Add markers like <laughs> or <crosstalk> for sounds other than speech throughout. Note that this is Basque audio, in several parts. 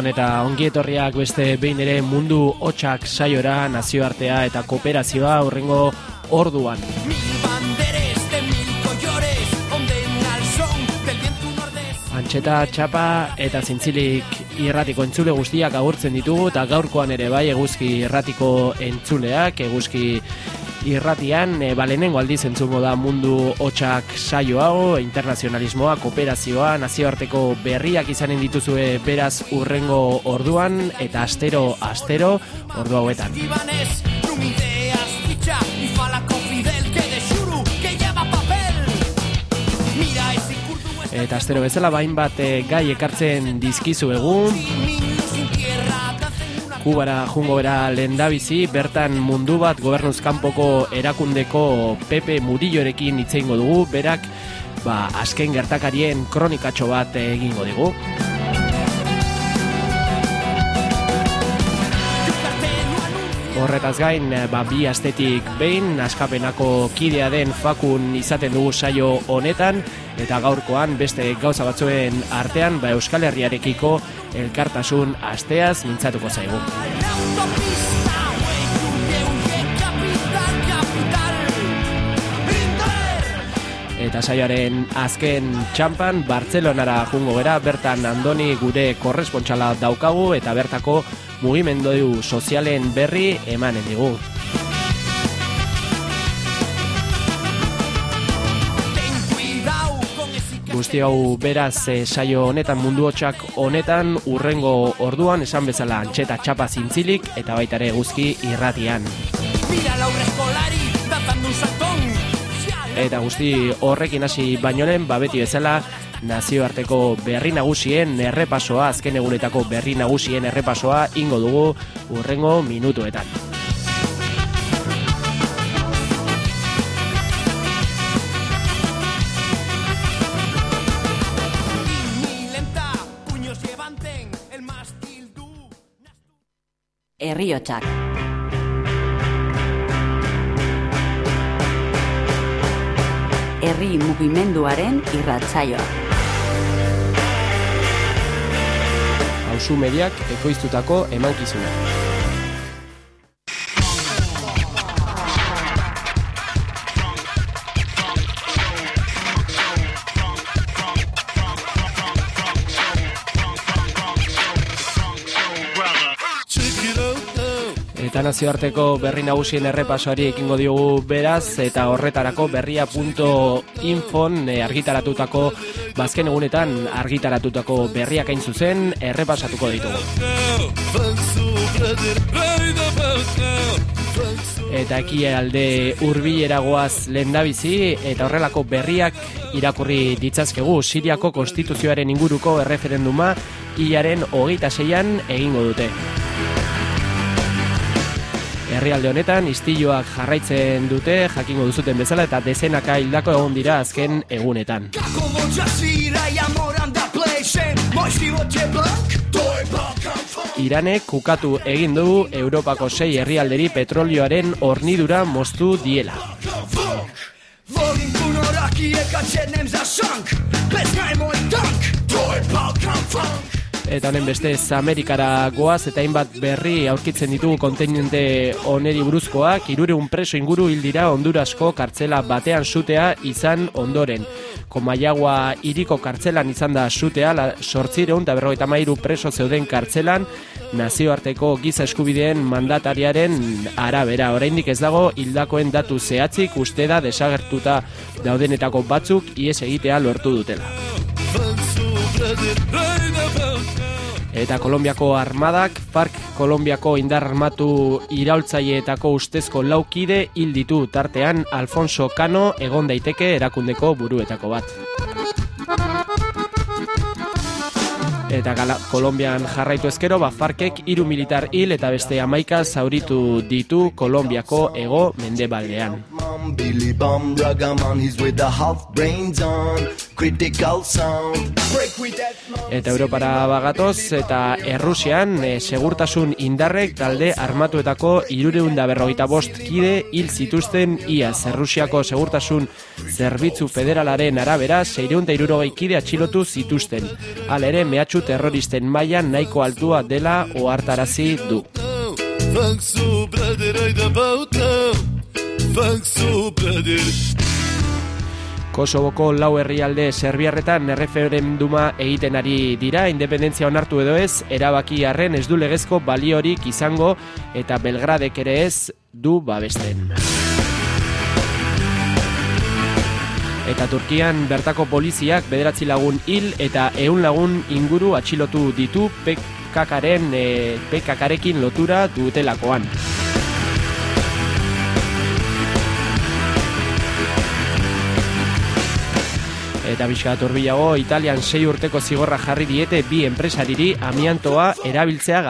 Arratxaldeon eta ongi etorriak beste behin ere mundu hotxak saiora, nazioartea eta kooperazioa horrengo orduan. Antxeta, txapa eta zintzilik irratiko entzule guztiak agurtzen ditugu eta gaurkoan ere bai eguzki irratiko entzuleak, eguzki irratian e, balenengo aldiz entzungo da mundu hotxak saio hau, internazionalismoa, kooperazioa, nazioarteko berriak izanen dituzue beraz urrengo orduan eta astero astero ordu hauetan. Eta astero bezala bain bat e, gai ekartzen dizkizu egun Kubara jungo bera lendabizi, bertan mundu bat gobernuz kanpoko erakundeko Pepe Murillorekin itzeingo dugu, berak ba, azken gertakarien kronikatxo bat egingo dugu. Horretaz gain, ba, bi astetik behin, askapenako kidea den fakun izaten dugu saio honetan, eta gaurkoan beste gauza batzuen artean, ba, Euskal Herriarekiko elkartasun asteaz mintzatuko zaigu. Eta saioaren azken txampan, Bartzelonara jungo gera, bertan andoni gure korrespontxala daukagu eta bertako mugimendu sozialen berri emanen digu. Guzti hau beraz e, saio honetan mundu hotxak honetan urrengo orduan esan bezala antxeta txapa zintzilik eta baita ere guzki irratian. Eta guzti horrekin hasi bainoren babeti bezala nazioarteko berri nagusien errepasoa azken egunetako berri nagusien errepasoa ingo dugu urrengo minutuetan. herriotsak. Herri mugimenduaren irratsaioa. Ausu mediak ekoiztutako emankizuna. Eta nazioarteko berri nagusien errepasoari ekingo diogu beraz eta horretarako berria.infon e, argitaratutako bazken egunetan argitaratutako berriak hain zuzen errepasatuko ditugu. Eta eki alde urbileragoaz lendabizi eta horrelako berriak irakurri ditzazkegu Siriako konstituzioaren inguruko erreferenduma hilaren hogeita zeian egingo dute herrialde honetan istiloak jarraitzen dute jakingo duzuten bezala eta dezenaka hildako egon dira azken egunetan. Iranek kukatu egin du Europako sei herrialderi petrolioaren hornidura moztu diela. Eta honen beste Amerikara goaz eta hainbat berri aurkitzen ditugu kontinente oneri buruzkoak, irureun preso inguru hildira Hondurasko kartzela batean sutea izan ondoren. Komaiagua iriko kartzelan izan da sutea, la sortzireun eta berrogeita mairu preso zeuden kartzelan, nazioarteko giza eskubideen mandatariaren arabera. Oraindik ez dago hildakoen datu zehatzik uste da desagertuta daudenetako batzuk ies egitea lortu dutela. Eta Kolombiako armadak, Farc Kolombiako indar armatu iraultzaileetako ustezko laukide hil ditu tartean Alfonso Cano egon daiteke erakundeko buruetako bat. Eta gala, Kolombian jarraitu ezkero, ba, Farkek hiru militar hil eta beste amaika zauritu ditu Kolombiako ego mendebaldean. Billy Bum Ragaman he's with the half brains on critical sound Eta Europara bagatoz eta Errusian e, segurtasun indarrek talde armatuetako irureunda berrogeita bost kide hil zituzten iaz Errusiako segurtasun zerbitzu federalaren arabera seireunda irurogei kide atxilotu zituzten. Hala ere mehatxu terroristen mailan nahiko altua dela ohartarazi du. Kosovoko lau herrialde serbiarretan erreferenduma egiten ari dira, independentzia onartu edo ez, erabaki harren ez du legezko baliorik izango eta Belgradek ere ez du babesten. Eta Turkian bertako poliziak bederatzi lagun hil eta ehun lagun inguru atxilotu ditu PKKaren, e, eh, PKKarekin lotura dutelakoan. Eta bizka turbiago, Italian sei urteko zigorra jarri diete bi enpresariri amiantoa erabiltzea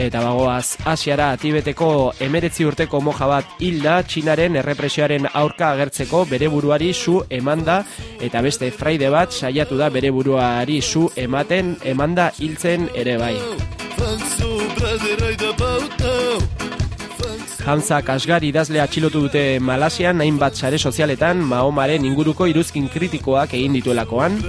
Eta bagoaz, Asiara Tibeteko emeretzi urteko moja bat hilda Txinaren errepresioaren aurka agertzeko bere buruari zu emanda eta beste fraide bat saiatu da bere buruari zu ematen emanda hiltzen ere bai. Hansa Kasgari idazle atxilotu dute Malasian hainbat sare sozialetan Mahomaren inguruko iruzkin kritikoak egin dituelakoan.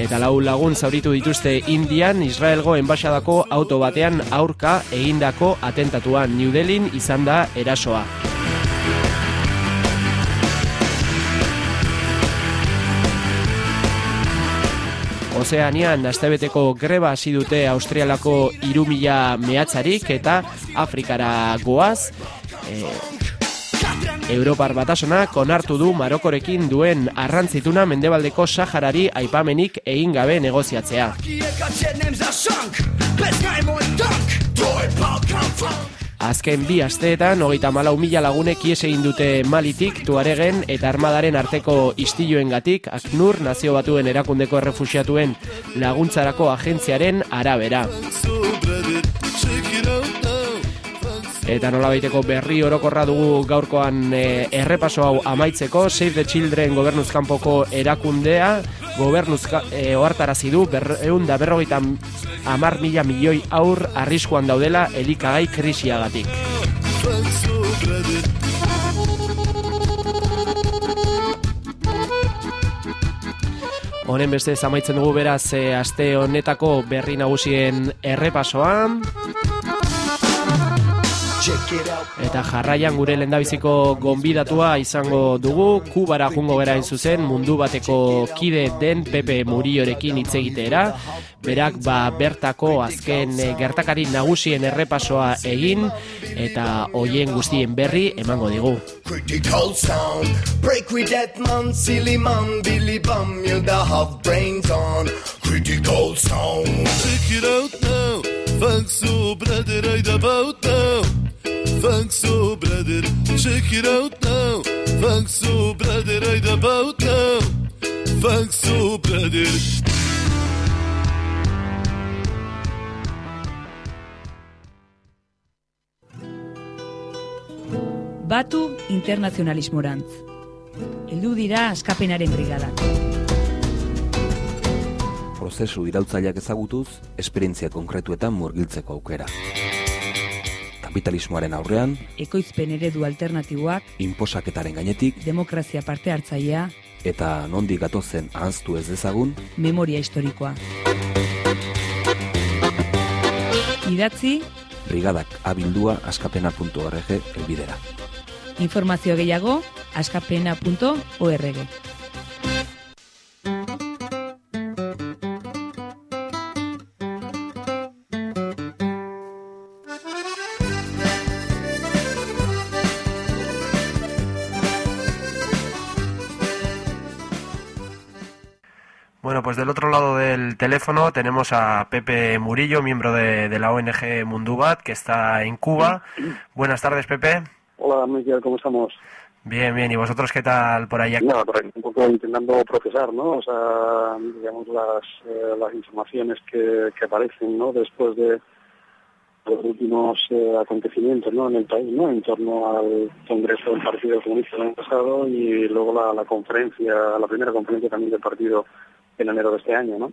Eta lau lagun zauritu dituzte Indian Israelgo enbaixadako auto batean aurka egindako atentatuan New Delhi izan da erasoa. Ozeanian astebeteko greba hasi dute Austrialako irumila mehatzarik eta Afrikara goaz. E, Europar batasona konartu du Marokorekin duen arrantzituna mendebaldeko Saharari aipamenik egin gabe negoziatzea. Azken bi asteetan, hogeita malau mila lagunek ies egin dute malitik, tuaregen eta armadaren arteko istilloen gatik, aknur nazio batuen erakundeko errefusiatuen laguntzarako agentziaren arabera. Eta nola baiteko berri orokorra dugu gaurkoan e, errepaso hau amaitzeko, Save the Children gobernuzkanpoko erakundea, gobernuz e, ohartarazi du berreun da berrogeita amar mila milioi aur arriskuan daudela elikagai krisiagatik. Honen beste zamaitzen dugu beraz e, aste honetako berri nagusien errepasoan. Eta jarraian gure lendabiziko gonbidatua izango dugu, kubara jungo gera zuzen mundu bateko kide den Pepe Muriorekin hitz egitera. Berak ba bertako azken eh, gertakari nagusien errepasoa egin eta hoien guztien berri emango digu. Critical sound, break with that man, silly man, Billy Bum, you da have brains on. Critical sound, check it out now, thanks so brother, I about now. Thanks so brother, check it out now. Thanks so brother, right about now. Thanks so brother. Batu internazionalismorantz. Heldu dira askapenaren brigada. Prozesu iraultzaileak ezagutuz, esperientzia konkretuetan murgiltzeko aukera kapitalismoaren aurrean, ekoizpen eredu alternatiboak, inposaketaren gainetik, demokrazia parte hartzailea, eta nondik gatozen ahaztu ez dezagun, memoria historikoa. Idatzi, brigadak abildua askapena.org elbidera. informazio gehiago, askapena.org. teléfono tenemos a Pepe Murillo, miembro de, de la ONG Mundubat, que está en Cuba. Buenas tardes, Pepe. Hola, Miguel, ¿cómo estamos? Bien, bien. ¿Y vosotros qué tal por allá? Nada, por ahí, un poco intentando procesar, ¿no? O sea, digamos, las, eh, las informaciones que, que aparecen, ¿no? Después de los últimos eh, acontecimientos, ¿no? En el país, ¿no? En torno al Congreso del Partido Comunista el año pasado y luego la, la conferencia, la primera conferencia también del partido en enero de este año, ¿no?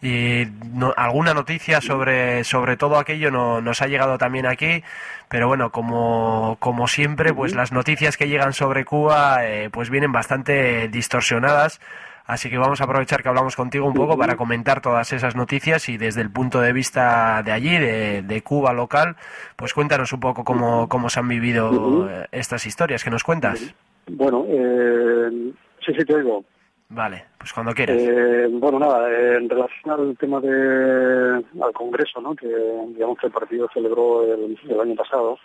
Y no- alguna noticia sobre, sobre todo aquello no, nos ha llegado también aquí, pero bueno, como, como siempre, pues las noticias que llegan sobre Cuba eh, pues vienen bastante distorsionadas, así que vamos a aprovechar que hablamos contigo un poco para comentar todas esas noticias y desde el punto de vista de allí, de, de Cuba local, pues cuéntanos un poco cómo, cómo se han vivido eh, estas historias. Que nos cuentas. Bueno, eh, sí, sí, te oigo. Vale, pues cuando quieras. Eh, bueno, nada, eh, en relación al tema de al Congreso, ¿no? Que digamos que el partido celebró el, año pasado,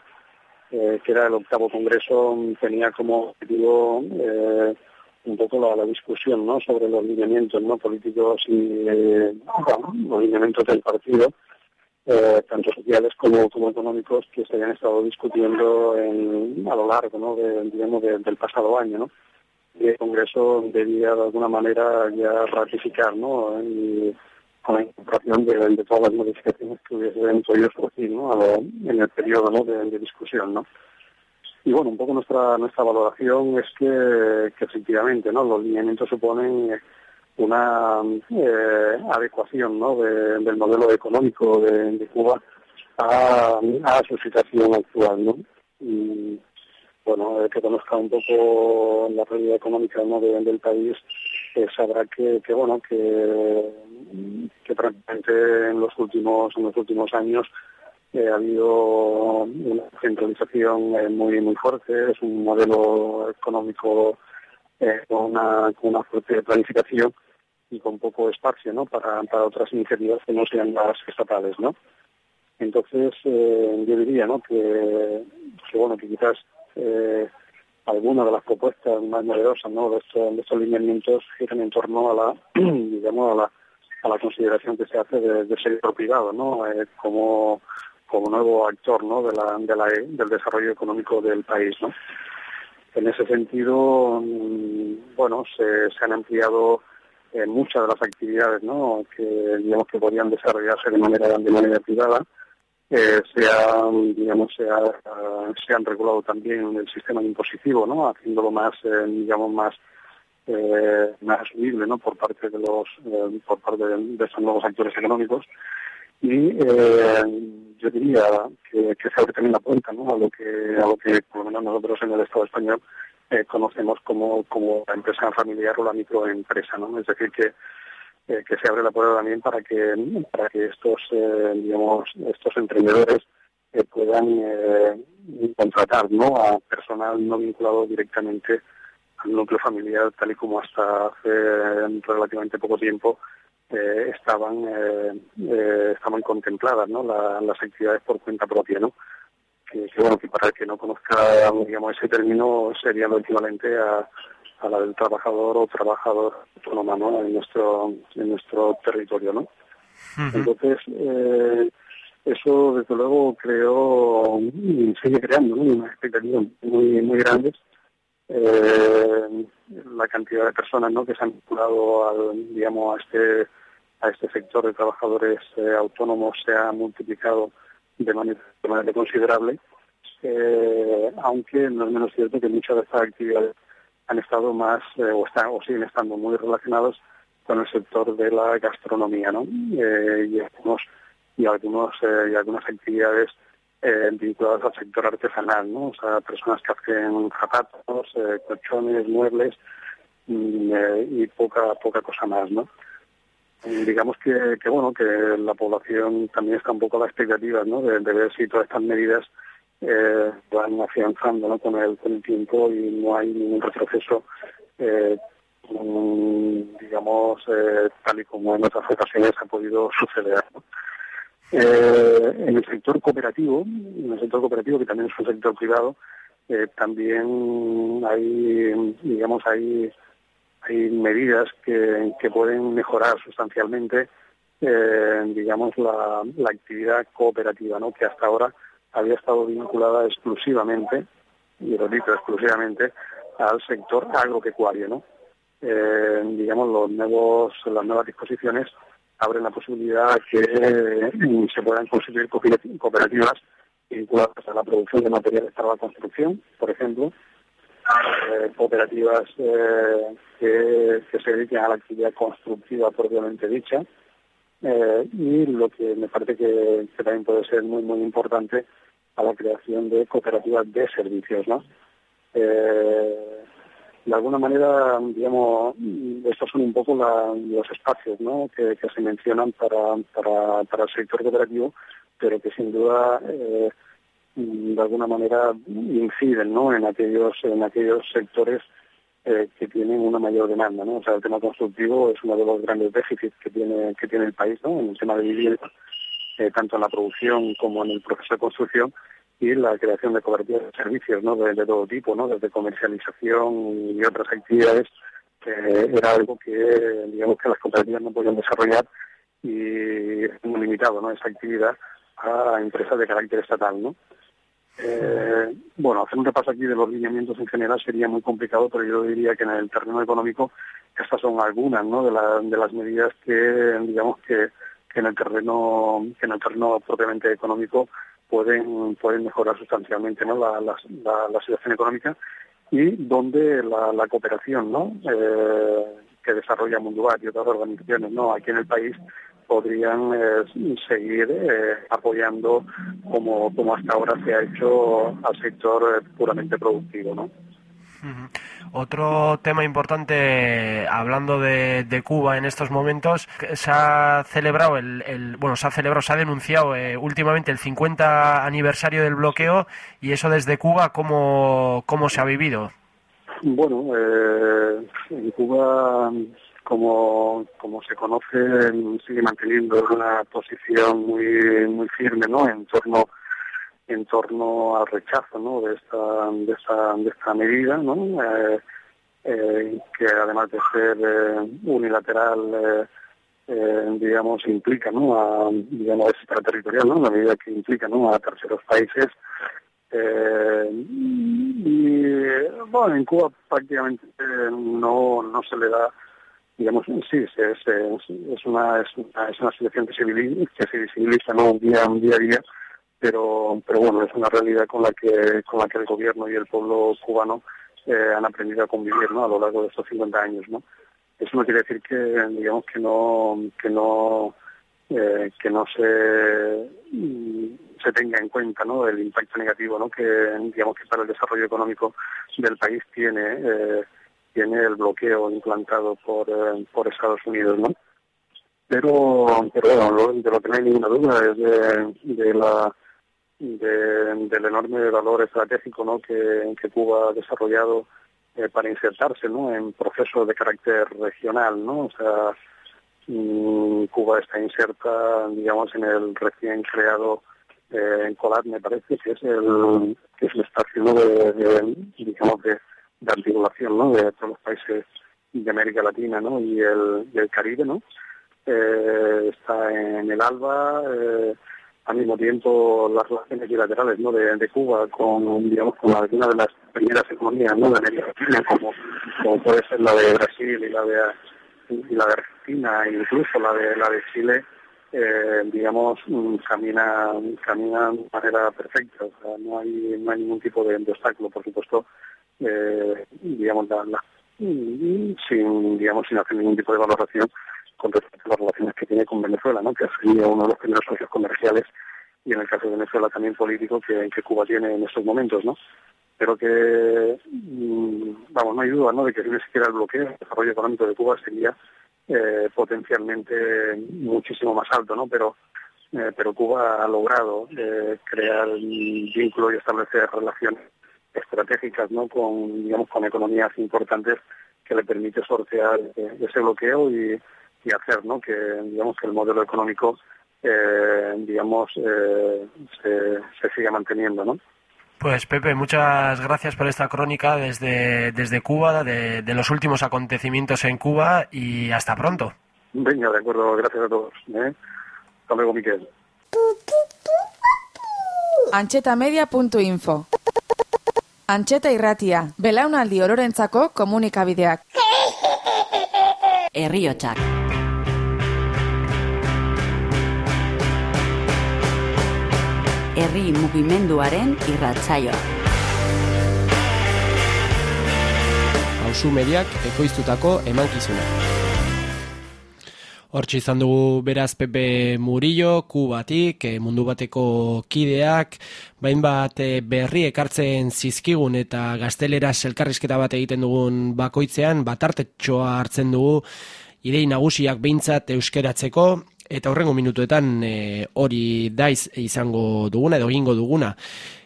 eh, que era el octavo Congreso, tenía como objetivo un poco la, discusión, ¿no? Sobre los lineamientos, ¿no? Políticos y los lineamientos del partido, tanto sociales como, económicos, que se habían estado discutiendo en, a lo largo, ¿no? De, digamos de- del pasado año, ¿no? Y el Congreso debía de alguna manera ya ratificar, ¿no? Con la incorporación de, todas las modificaciones que hubiesen podido surgir, ¿no? Lo- en el periodo de, discusión, ¿no? Y bueno, un poco nuestra nuestra valoración es que, que efectivamente, ¿no? Los lineamientos suponen una eh, adecuación, ¿no? de- del modelo económico de, Cuba a, su situación actual, ¿no? Bueno, el que conozca un poco la realidad económica ¿no? de- del país, eh, sabrá que, que bueno, que, que prácticamente en los últimos, en los últimos años eh, ha habido una centralización eh, muy muy fuerte, es un modelo económico eh, con, una, con una fuerte planificación y con poco espacio ¿no? para, para otras iniciativas que no sean las estatales, ¿no? Entonces, eh, yo diría ¿no? que, que, bueno, que quizás eh, algunas de las propuestas más novedosas ¿no? de, estos, de estos lineamientos giran en torno a la, <clears throat> digamos, a la, a la consideración que se hace de- del sector privado ¿no? Eh, como, como nuevo actor ¿no? de la, de la, del desarrollo económico del país. ¿no? En ese sentido, mm, bueno, se, se han ampliado eh, muchas de las actividades ¿no? que digamos que podían desarrollarse de manera de manera privada eh, se han digamos se, regulado también el sistema impositivo no haciéndolo más eh, digamos más eh, más asumible no por parte de los eh, por parte de, de estos nuevos actores económicos. Y eh, yo diría que, que se abre también la puerta ¿no? a lo que a lo que por lo menos nosotros en el Estado español conocemos como como la empresa familiar o la microempresa no es decir que eh, que se abre la puerta también para que para que estos eh, digamos estos emprendedores eh, puedan contratar no a personal no vinculado directamente al núcleo familiar tal y como hasta hace relativamente poco tiempo estaban estaban contempladas no La- las actividades por cuenta propia no que, que, bueno que para el que no conozca digamos ese término sería lo equivalente a a la del trabajador o trabajador autónoma ¿no? en nuestro en nuestro territorio no entonces eh, eso desde luego creó y sigue creando ¿no? una expectativa muy muy grande eh, la cantidad de personas ¿no? que se han vinculado al digamos a este a este sector de trabajadores eh, autónomos se ha multiplicado de manera, de manera considerable eh, aunque no es menos cierto que muchas de estas actividades han estado más eh, o están o siguen estando muy relacionados con el sector de la gastronomía, ¿no? Eh, y algunos y eh, algunas actividades vinculadas al sector artesanal, ¿no? O sea, personas que hacen zapatos, colchones, muebles mm, y poca poca cosa más, ¿no? Digamos que, bueno que la población también está un poco a la expectativa, ¿no? De ver si todas estas medidas eh, van afianzando con, el, con el tiempo y no hay ningún retroceso, eh, mm, digamos, eh, tal y como en otras ocasiones ha podido suceder. en el sector cooperativo, en el sector cooperativo que también es un sector privado, también hay, digamos, hay, hay medidas que, que pueden mejorar sustancialmente, digamos, la, la actividad cooperativa, ¿no? Que hasta ahora había estado vinculada exclusivamente, y repito, exclusivamente, al sector agropecuario, ¿no? Eh, digamos, las nuevas disposiciones abren la posibilidad que eh, se puedan constituir cooperativas vinculadas a la producción de materiales para la construcción, por ejemplo, eh, cooperativas que, que, se dediquen a la actividad constructiva propiamente dicha, eh, y lo que me parece que, que, también puede ser muy, muy importante a la creación de cooperativas de servicios, ¿no? Eh, de alguna manera, digamos, estos son un poco los espacios ¿no? que, que, se mencionan para, para, para, el sector cooperativo, pero que sin duda, eh, de alguna manera, inciden ¿no? en, aquellos, en aquellos sectores eh, que tienen una mayor demanda. ¿no? O sea, el tema constructivo es uno de los grandes déficits que tiene, que tiene el país ¿no? en el tema de vivienda, eh, tanto en la producción como en el proceso de construcción y la creación de cooperativas de servicios ¿no? de, de, todo tipo, ¿no? desde comercialización y otras actividades, que era algo que digamos que las cooperativas no podían desarrollar y es muy limitado ¿no? esa actividad a empresas de carácter estatal. ¿no? Eh, bueno, hacer un repaso aquí de los lineamientos en general sería muy complicado, pero yo diría que en el terreno económico estas son algunas de, la, de las medidas que digamos que, en el terreno en el terreno propiamente económico pueden, pueden mejorar sustancialmente ¿no? la, situación económica y donde la, la cooperación ¿no? Eh, que desarrolla Mundubat y otras organizaciones ¿no? aquí en el país podrían eh, seguir eh, apoyando como, como hasta ahora se ha hecho al sector puramente productivo. ¿no? Uh -huh. Otro tema importante, hablando de, de, Cuba en estos momentos, se ha celebrado el, el bueno, se ha celebrado, se ha denunciado eh, últimamente el 50 aniversario del bloqueo y eso desde Cuba, ¿cómo, cómo se ha vivido? Bueno, eh, en Cuba, como, como se conoce, sigue manteniendo una posición muy, muy firme, ¿no? En torno en torno al rechazo ¿no? de esta de esta de esta medida ¿no? Eh, eh, que además de ser eh, unilateral digamos implica ¿no? a, digamos extraterritorial ¿no? la medida que implica ¿no? a terceros países y bueno en Cuba prácticamente no no se le da digamos sí es, es, una es una situación que se visibiliza no un día un día a día pero pero bueno es una realidad con la que con la que el gobierno y el pueblo cubano eh, han aprendido a convivir ¿no? a lo largo de estos 50 años no eso no quiere decir que digamos que no que no eh, que no se se tenga en cuenta no el impacto negativo no que digamos que para el desarrollo económico del país tiene eh, tiene el bloqueo implantado por eh, por Estados Unidos no pero pero de lo que no hay ninguna duda es de, la de, del enorme valor estratégico ¿no? que, Cuba ha desarrollado eh, para insertarse ¿no? en procesos de carácter regional. ¿no? O sea, mmm, Cuba está inserta, digamos, en el recién creado eh, en Colat, me parece, que es el, que es el espacio ¿no? de, de, digamos, de, de articulación ¿no? de todos los países de América Latina ¿no? y, el, y Caribe. ¿no? Eh, está en el ALBA. Eh, al mismo tiempo las relaciones bilaterales ¿no? de, Cuba con digamos con alguna de las primeras economías ¿no? de América Latina como, como puede ser la de Brasil y la de y la de Argentina e incluso la de la de Chile eh, digamos camina camina de manera perfecta o sea no hay no hay ningún tipo de obstáculo por supuesto eh, digamos la, la, sin digamos sin hacer ningún tipo de valoración con respecto a las relaciones que tiene con Venezuela, ¿no? que sería uno de los primeros socios comerciales y en el caso de Venezuela también político que, que Cuba tiene en estos momentos, ¿no? Pero que, mm, vamos, no hay duda, ¿no?, de que si no existiera el bloqueo, el desarrollo económico de Cuba sería eh, potencialmente muchísimo más alto, ¿no? Pero eh, pero Cuba ha logrado crear un vínculo y establecer relaciones estratégicas ¿no? con, digamos, con economías importantes que le permite sortear eh, ese bloqueo y, y, hacer ¿no? que, digamos, que el modelo económico eh, digamos, eh, se, se siga manteniendo. ¿no? Pues Pepe, muchas gracias por esta crónica desde, desde Cuba, de, de los últimos acontecimientos en Cuba y hasta pronto. Venga, de acuerdo, gracias a todos. ¿eh? Hasta luego, Miquel. Antxetamedia.info Antxeta irratia, belaunaldi ororentzako komunikabideak. Herriotsak. Herri mugimenduaren irratsaioa. Hauzu mediak ekoiztutako emankizuna. Hortxe izan dugu beraz Pepe Murillo, Kubatik, eh, mundu bateko kideak, bain bat eh, berri ekartzen zizkigun eta gaztelera elkarrizketa bat egiten dugun bakoitzean, batartetxoa hartzen dugu, idei nagusiak behintzat euskeratzeko, eta horrengo minutuetan eh, hori daiz izango duguna edo egingo duguna.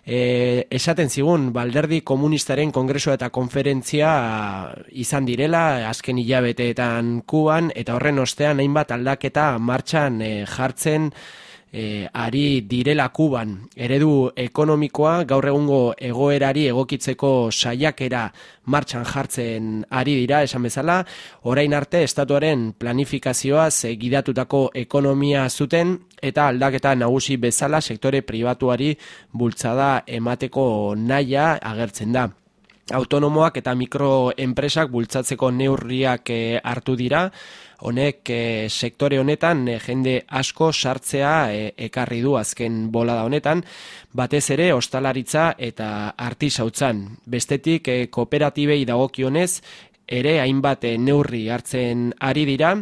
E, esaten zigun, balderdi komunistaren kongreso eta konferentzia izan direla, azken hilabeteetan kuban, eta horren ostean hainbat aldaketa martxan e, jartzen e, ari direla kuban. Eredu ekonomikoa gaur egungo egoerari egokitzeko saiakera martxan jartzen ari dira, esan bezala, orain arte estatuaren planifikazioa gidatutako ekonomia zuten eta aldaketa nagusi bezala sektore pribatuari bultzada emateko naia agertzen da. Autonomoak eta mikroenpresak bultzatzeko neurriak eh, hartu dira, honek e, sektore honetan e, jende asko sartzea e, ekarri du azken bolada honetan, batez ere ostalaritza eta artisautzan. Bestetik e, kooperatibei dagokionez ere hainbat neurri hartzen ari dira,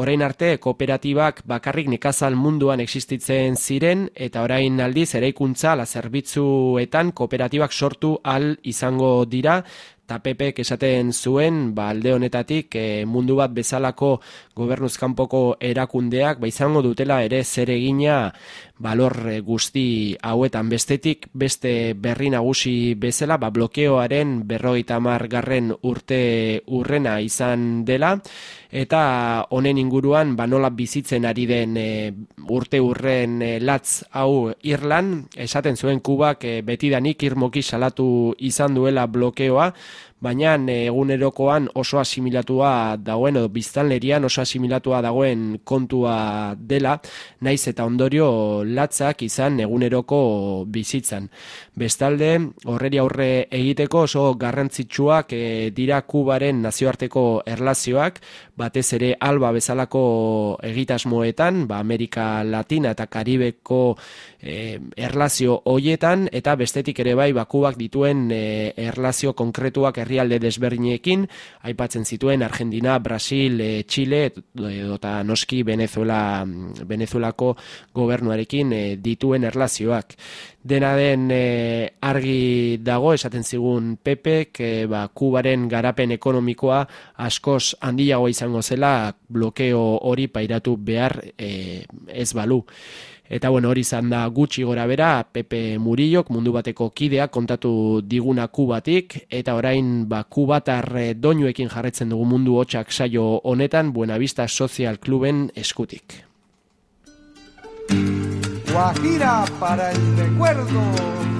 orain arte kooperatibak bakarrik nekazal munduan existitzen ziren eta orain aldiz eraikuntza la zerbitzuetan kooperatibak sortu al izango dira eta Pepek esaten zuen ba, alde honetatik e, mundu bat bezalako gobernuzkanpoko erakundeak ba, izango dutela ere zer egina balor e, guzti hauetan. Bestetik beste berri nagusi bezala ba, blokeoaren berrogeita garren urte urrena izan dela eta honen inguruan ba, nola bizitzen ari den e, urte urren e, latz hau Irlan esaten zuen kubak e, betidanik irmoki salatu izan duela blokeoa baina egunerokoan oso asimilatua dagoen edo biztanlerian oso asimilatua dagoen kontua dela, naiz eta ondorio latzak izan eguneroko bizitzan. Bestalde, horreri aurre egiteko oso garrantzitsuak e, dira kubaren nazioarteko erlazioak, batez ere alba bezalako egitasmoetan, ba Amerika Latina eta Karibeko e, erlazio hoietan, eta bestetik ere bai bakubak dituen e, erlazio konkretuak herrialde desberdinekin, aipatzen zituen Argentina, Brasil, e, Chile, eta noski Venezuela, Venezuelako gobernuarekin e, dituen erlazioak. Dena den e, argi dago, esaten zigun Pepe, que ba, kubaren garapen ekonomikoa askoz handiago izango zela blokeo hori pairatu behar e, ez balu. Eta bueno, hori izan da gutxi gora bera, Pepe Murillok mundu bateko kidea kontatu diguna kubatik, eta orain ba, kubatar doinuekin jarretzen dugu mundu hotxak saio honetan, Buenavista Social Cluben eskutik. Guajira para el recuerdo.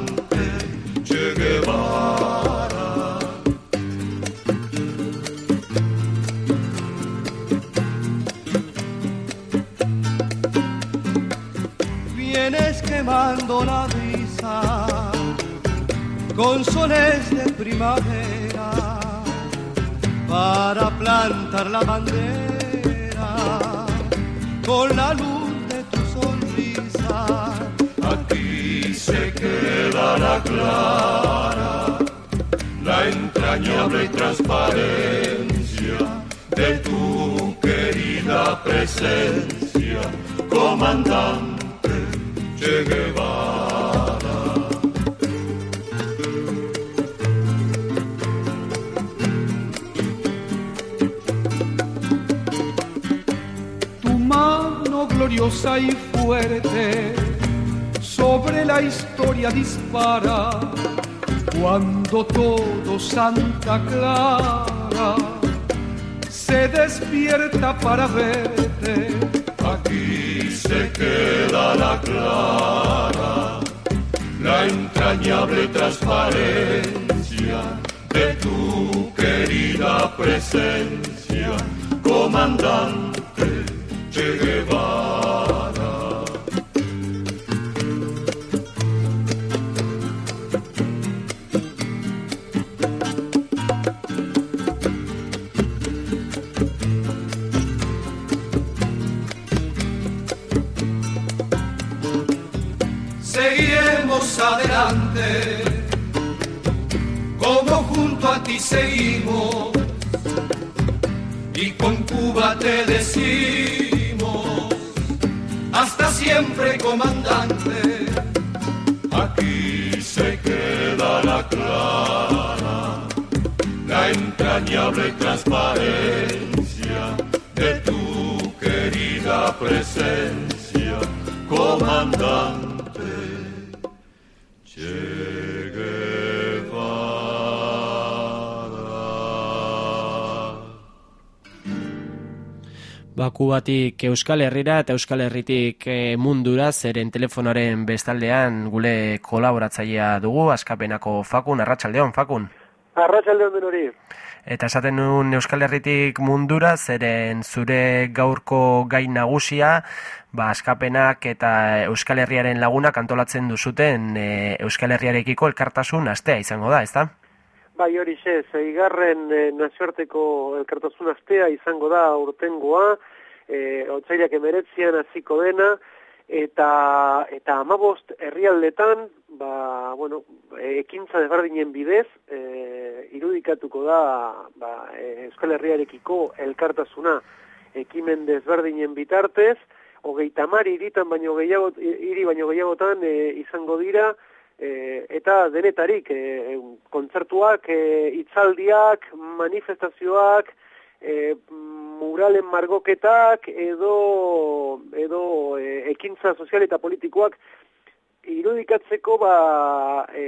la brisa con soles de primavera para plantar la bandera con la luz de tu sonrisa. Aquí se queda la clara, la entrañable transparencia de tu querida presencia, comandante Guevara. Tu mano gloriosa y fuerte sobre la historia dispara cuando todo Santa Clara se despierta para verte. Se queda la clara, la entrañable transparencia de tu querida presencia, comandante Che Guevara. Como junto a ti seguimos, y con Cuba te decimos, hasta siempre comandante. Aquí se queda la clara, la entrañable transparencia de tu querida presencia, comandante Baku batik Euskal Herrira eta Euskal Herritik eh, mundura zeren telefonoaren bestaldean gule kolaboratzailea dugu askapenako Fakun, Arratsaldeon Fakun. Arratxalde den hori. Eta esaten nuen Euskal Herritik mundura, zeren zure gaurko gai nagusia, ba, askapenak eta Euskal Herriaren lagunak antolatzen duzuten e, Euskal Herriarekiko elkartasun astea izango da, ezta? Bai hori xe, zeigarren e, nazioarteko elkartasun astea izango da urtengoa, e, otzailak emeretzian hasiko dena, eta eta amabost herrialdetan, ba, bueno, ekintza desberdinen bidez, e, irudikatuko da ba, Euskal Herriarekiko elkartasuna ekimen desberdinen bitartez, hogeita mari iritan baino gehiago, hiri baino gehiagotan e, izango dira, e, eta denetarik, e, kontzertuak, e, itzaldiak, manifestazioak, e, muralen margoketak, edo, edo e, ekintza sozial eta politikoak irudikatzeko ba, e,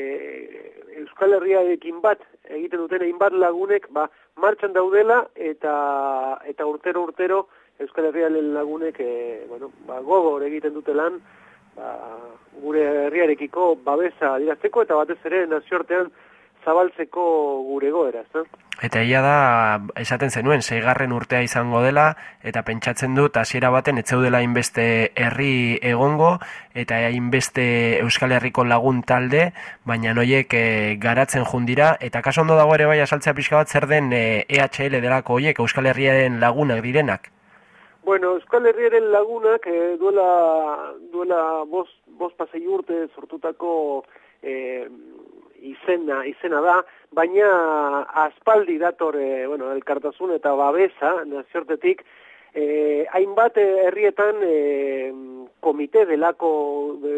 Euskal Herriarekin bat egiten duten hainbat lagunek ba, martxan daudela eta eta urtero urtero Euskal Herriaren lagunek e, bueno, ba, gogor egiten dute lan ba, gure herriarekiko babesa dirazteko eta batez ere nazioartean zabaltzeko gure goera, ez Eta ia da, esaten zenuen, seigarren urtea izango dela, eta pentsatzen dut, hasiera baten, ez zeudela hainbeste herri egongo, eta hainbeste Euskal Herriko lagun talde, baina noiek e, garatzen jundira, eta kaso ondo dago ere bai asaltzea pixka bat, zer den e, EHL delako hoiek Euskal Herriaren lagunak direnak? Bueno, Euskal Herriaren lagunak e, duela, duela bost, bost pasei urte sortutako e, izena, izena da, baina aspaldi dator, e, bueno, elkartasun eta babesa, naziortetik, e, hainbat herrietan e, komite delako, de,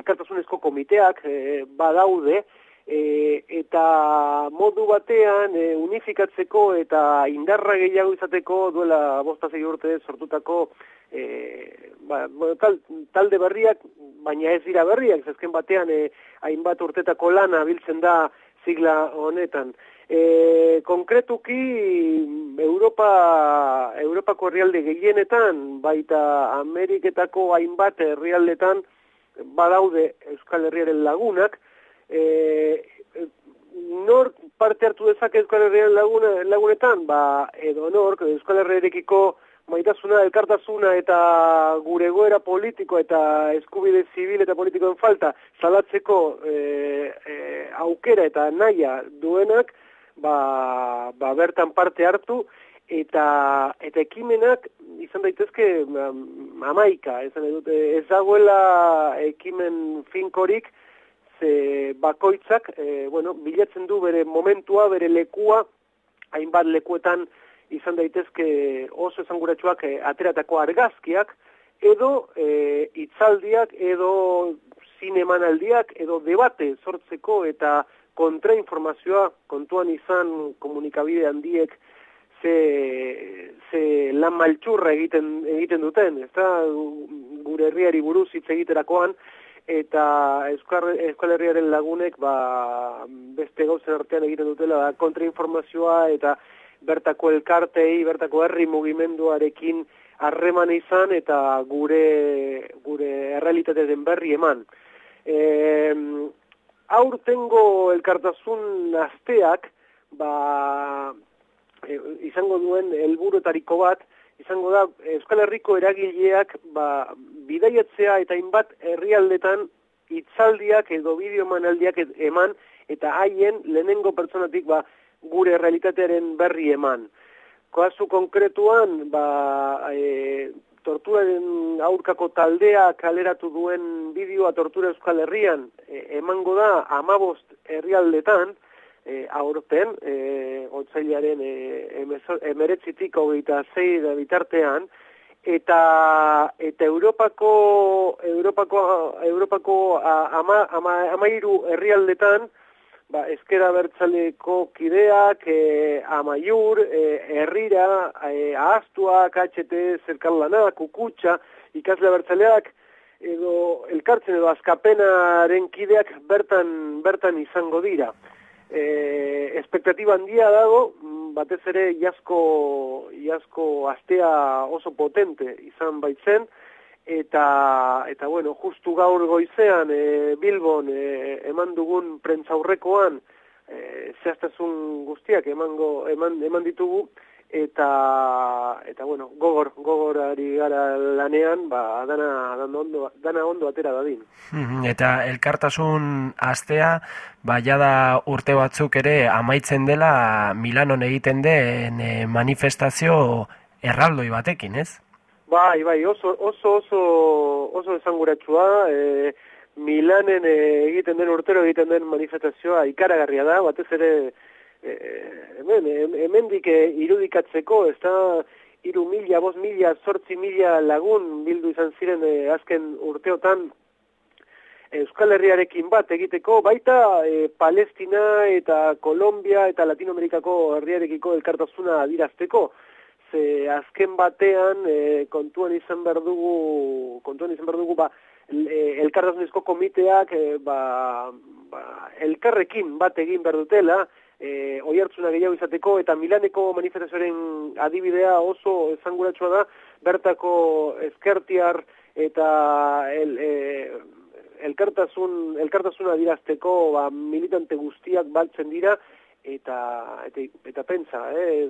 elkartasunezko komiteak e, badaude, e, eta modu batean e, unifikatzeko eta indarra gehiago izateko duela bostazei urte sortutako e, ba, tal, talde berriak, baina ez dira berriak, zezken batean e, hainbat urtetako lana biltzen da sigla honetan. E, konkretuki Europa, Europako herrialde gehienetan, baita Ameriketako hainbat herrialdetan badaude Euskal Herriaren lagunak, e, parte hartu dezake Euskal Herriaren laguna, lagunetan, ba, edo nor, Euskal Herriarekiko maitasuna, elkartasuna eta gure goera politiko eta eskubide zibil eta politikoen falta salatzeko e, e, aukera eta naia duenak, ba, ba bertan parte hartu, eta eta ekimenak izan daitezke amaika, izan dut, ez dagoela ekimen finkorik, ze bakoitzak, e, bueno, bilatzen du bere momentua, bere lekua, hainbat lekuetan izan daitezke oso esanguratsuak e, ateratako argazkiak, edo e, itzaldiak, edo zinemanaldiak, edo debate sortzeko eta kontrainformazioa kontuan izan komunikabide handiek ze, ze lan maltsurra egiten, egiten duten, ez da, gure herriari buruz hitz egiterakoan, eta Euskal, Herriaren lagunek ba, beste gauzen artean egiten dutela da, kontrainformazioa eta bertako elkartei, bertako herri mugimenduarekin harreman izan eta gure gure errealitate den berri eman. E, aurtengo elkartasun asteak, ba, e, izango duen helburuetariko bat, izango da Euskal Herriko eragileak ba, bidaiatzea eta hainbat herrialdetan hitzaldiak edo bideomanaldiak eman eta haien lehenengo pertsonatik ba, gure realitatearen berri eman. Koazu konkretuan, ba, e, torturaren aurkako taldea kaleratu duen bideoa tortura Euskal Herrian e, emango da amabost herrialdetan, e, aurten, e, otzailaren e, emeretzitik hogeita zei da bitartean, eta eta Europako Europako Europako ama, ama, amairu herrialdetan ba ezkera bertzaleko kideak e, amaiur e, herrira e, ahastua KHT zerkalana kukutxa ikasle bertzaleak edo elkartzen edo azkapenaren kideak bertan bertan izango dira e, espektatiba handia dago, mm, batez ere iazko, iazko astea oso potente izan baitzen, eta, eta bueno, justu gaur goizean e, Bilbon e, eman dugun prentzaurrekoan e, zehaztazun guztiak emango, eman, eman ditugu, eta eta bueno, gogor gogorari gara lanean, ba dana dana ondo dana ondo atera dadin. Eta elkartasun astea ba da urte batzuk ere amaitzen dela Milanon egiten den e, manifestazio erraldoi batekin, ez? Bai, bai, oso oso oso oso esanguratsua, e, Milanen e, egiten den urtero egiten den manifestazioa ikaragarria da, batez ere Eh, hemen, hemendik eh, irudikatzeko, ez da, iru mila, bost mila, sortzi mila lagun bildu izan ziren eh, azken urteotan Euskal Herriarekin bat egiteko, baita Palestina eta Kolombia eta Latinoamerikako herriarekiko elkartasuna adirazteko, ze azken batean kontuan izan behar dugu, kontuan izan behar dugu, ba, elkartasunezko komiteak, ba, ba, elkarrekin bat egin behar dutela, e, oi hartzuna gehiago izateko, eta Milaneko manifestazioaren adibidea oso ezanguratsua da, bertako ezkertiar eta el, e, elkartasun, elkartasuna dirazteko ba, militante guztiak baltzen dira, eta, eta, eta pentsa, eh,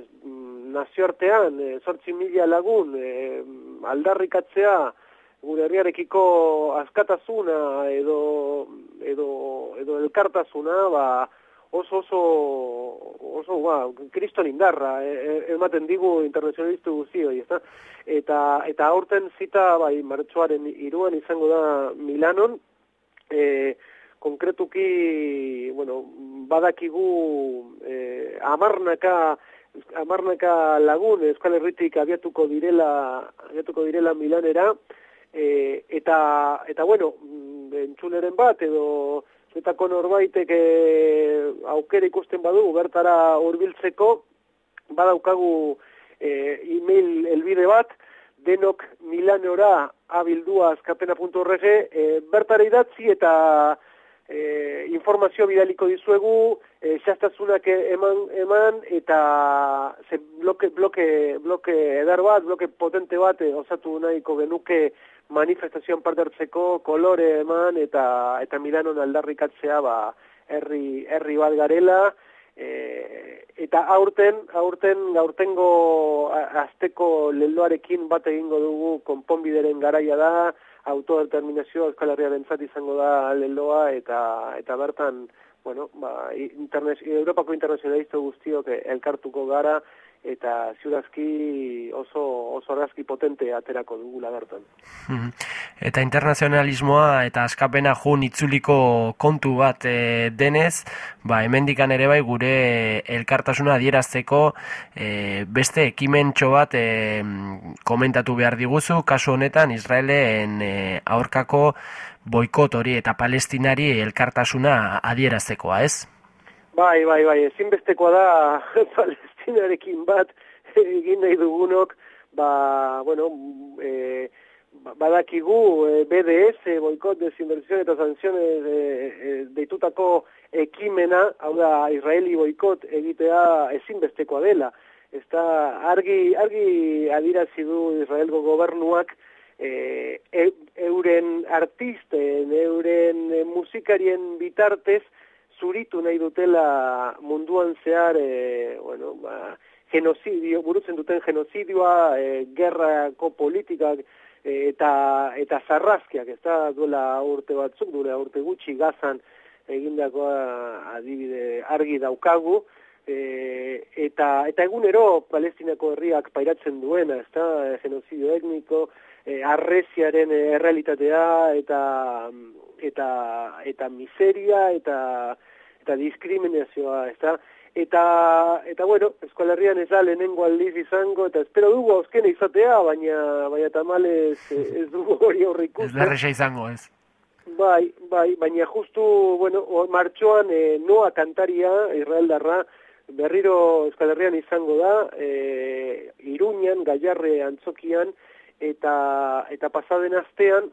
nazioartean, sortzi mila lagun, e, aldarrikatzea, gure herriarekiko askatasuna edo, edo, edo elkartasuna, ba, oso oso oso ba kriston indarra e, e, ematen digu internazionalistu guzti hori, ezta? Eta eta aurten zita bai martxoaren 3 izango da Milanon. E, konkretuki, bueno, badakigu eh amarnaka amarnaka lagun Euskal Herritik abiatuko direla abiatuko direla Milanera e, eta eta bueno, entzuleren bat edo etako norbaitek e, aukera ikusten badu bertara hurbiltzeko badaukagu e, e-mail elbide bat denok milanora abildua azkapena.org e, bertara idatzi eta e, informazio bidaliko dizuegu e, xastazunak eman, eman eta ze bloke, bloke, bloke edar bat, bloke potente bat e, osatu nahiko genuke manifestazioan parte hartzeko kolore eman eta eta Milanon aldarrikatzea ba herri herri bat garela. E, eta aurten, aurten, aurtengo a- asteko leloarekin bat egingo dugu konponbideren garaia da, autodeterminazioa Euskal Herriarentzat izango da leloa eta eta bertan, bueno, ba, internet, Europako internazionalista guztiok elkartuko gara eta ziurazki oso oso argazki potente aterako dugula bertan. Mhm. Eta internazionalismoa eta askapena jun itzuliko kontu bat e, denez, ba, hemendikan ere bai gure elkartasuna adierazteko e, beste ekimentxo bat e, komentatu behar diguzu, kasu honetan Israelen e, aurkako boikot hori eta palestinari elkartasuna adieraztekoa, ez? Bai, bai, bai, ezinbestekoa da <laughs> palestinarekin bat egin nahi dugunok, ba, bueno, e, ba- badakigu e, BDS, boikot, desinversión eta sanciones e, e, deitutako ekimena, hau da, Israeli boikot egitea ezinbestekoa dela. Ezta argi, argi adirazi du Israelgo gobernuak e, e, euren artisten, euren e, musikarien bitartez, zuritu nahi dutela munduan zehar, e, bueno, ba, genozidio, burutzen duten genozidioa, e, gerrako politikak, e, eta, eta zarrazkiak, ez da duela urte batzuk, duela urte gutxi gazan egindakoa adibide argi daukagu, e, eta, eta egunero palestinako herriak pairatzen duena, ez da, genozidio etniko, e, arreziaren errealitatea, eta, eta, eta miseria, eta, eta diskriminazioa, ez da, eta, eta bueno, Euskal Herrian ez da lehenengo aldiz izango, eta espero dugu auskene izatea, baina, baina tamales eh, <laughs> ez dugu hori Ez aurrikusten. da erresa izango, ez? Bai, bai, baina justu, bueno, martxoan e, Noa kantaria, Israeldarra, berriro Euskal Herrian izango da, e, Iruñan, Gaiarre antzokian, eta, eta pasaden astean,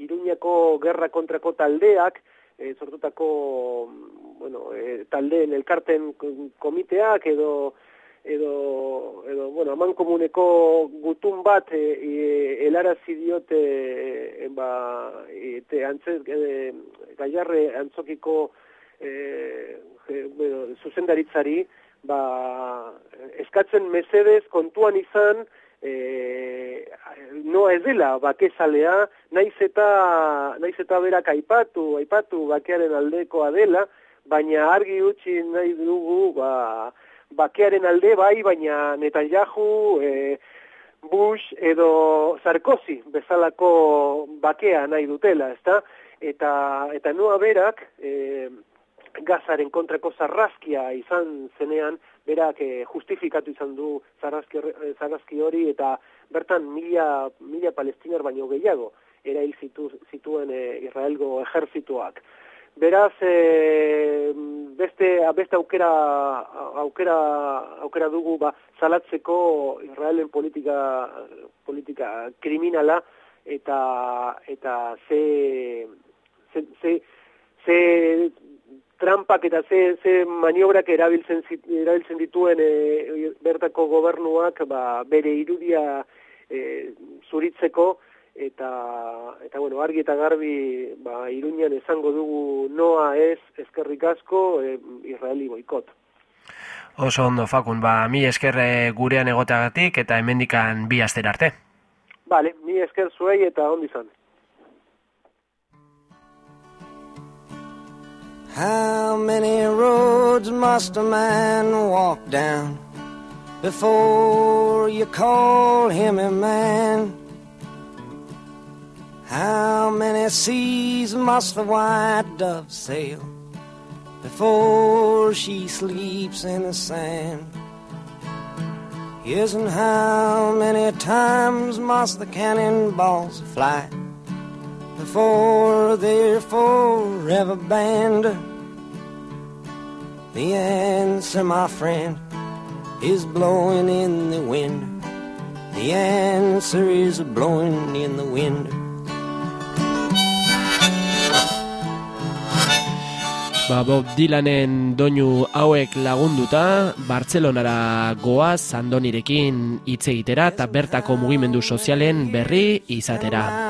Iruñako gerra kontrako taldeak, e, sortutako, bueno, e, taldeen elkarten ko- komiteak edo edo, edo bueno, aman komuneko gutun bat e, e, helarazi diote e, ba, e, antzez, e, gaiarre antzokiko e, e, bueno, zuzendaritzari ba, eskatzen mesedez kontuan izan e, no ez dela bakezalea, naiz eta naiz eta berak aipatu, aipatu bakearen aldekoa dela, baina argi utzi nahi dugu ba, bakearen alde bai, baina Netanyahu, e, Bush edo Sarkozy bezalako bakea nahi dutela, ezta? Eta, eta noa berak, e, gazaren kontrako zarrazkia izan zenean, berak e, justifikatu izan du zarrazki, horre- eh, zarrazki hori, eta bertan mila, mila palestinar baino gehiago erail zitu, zituen e, Israelgo ejerzituak. Beraz, e, beste, beste aukera, aukera, aukera dugu ba, salatzeko Israelen politika, politika kriminala eta, eta ze, ze, ze, ze trampak eta ze, ze maniobrak erabiltzen, zit- erabiltzen dituen e, bertako gobernuak ba, bere irudia e, zuritzeko eta eta bueno, argi eta garbi ba Iruñan esango dugu noa ez eskerrik asko e, Israeli boikot. Oso ondo, Fakun, ba, mi esker gurean egoteagatik eta hemendikan bi astera arte. Vale, mi esker zuei eta ondo izan. How many roads must a man walk down before you call him a man? How many seas must the white dove sail before she sleeps in the sand? And how many times must the cannonballs fly before they're forever banned? The answer, my friend, is blowing in the wind. The answer is blowing in the wind. Ba, Bob Dylanen doinu hauek lagunduta, Bartzelonara goaz Andonirekin hitz egitera eta bertako mugimendu sozialen berri izatera.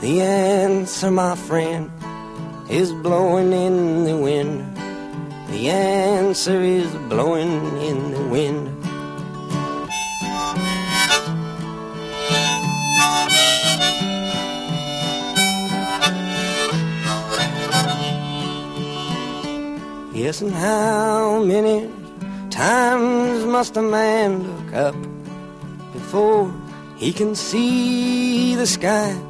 The answer, my friend, is blowing in the wind. The answer is blowing in the wind. Yes, and how many times must a man look up before he can see the sky?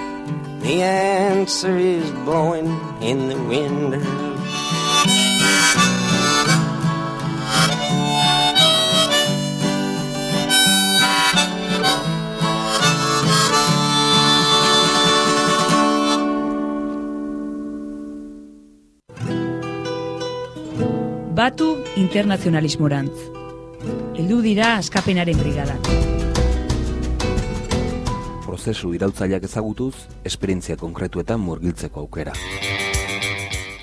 The answer is blowing in the wind. Batu internazionalismorantz. Heldu dira askapenaren brigadak. Prozesu iraultzaileak ezagutuz, esperientzia konkretuetan murgiltzeko aukera.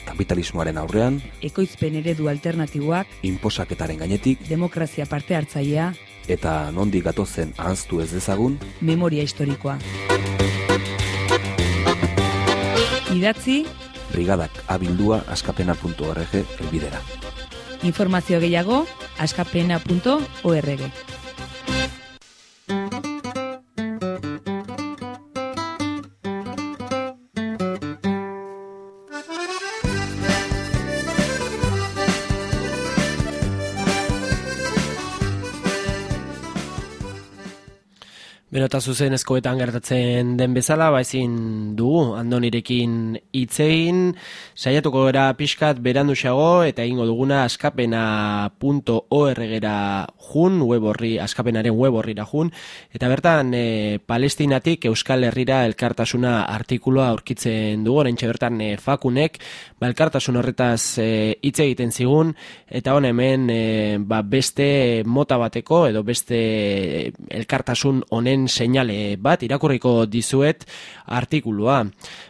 Kapitalismoaren aurrean, Ekoizpen eredu alternatiboak, inposaketaren gainetik, demokrazia parte hartzailea, eta nondik gatozen ahaztu ez dezagun, memoria historikoa. Idatzi, brigadak abildua askapena.org elbidera. informazio gehiago, askapena.org. eta zuzen eskoetan gertatzen den bezala, ba dugu andonirekin hitzein, saiatuko gara pixkat beranduxago eta egingo duguna askapena.org gera jun, web horri, askapenaren web horrira jun, eta bertan e, palestinatik Euskal Herrira elkartasuna artikuloa aurkitzen dugu, oraintxe bertan e, fakunek, ba, elkartasun horretaz e, hitz egiten zigun, eta hon hemen e, ba, beste mota bateko edo beste elkartasun honen seinale bat irakurriko dizuet artikulua.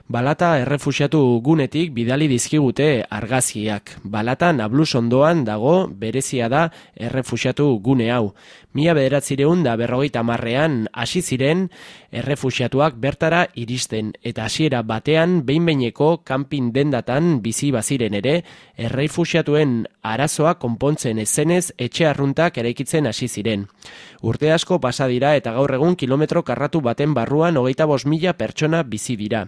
Balata errefusiatu gunetik bidali dizkigute argazkiak. Balata nablus ondoan dago berezia da errefusiatu gune hau. Mila bederatzireun da berrogeita marrean hasi ziren errefusiatuak bertara iristen eta hasiera batean behin-beineko kanpin dendatan bizi baziren ere errefusiatuen arazoa konpontzen ezenez etxe arruntak eraikitzen hasi ziren. Urte asko pasa dira eta gaur egun kilometro karratu baten barruan hogeita bos mila pertsona bizi dira.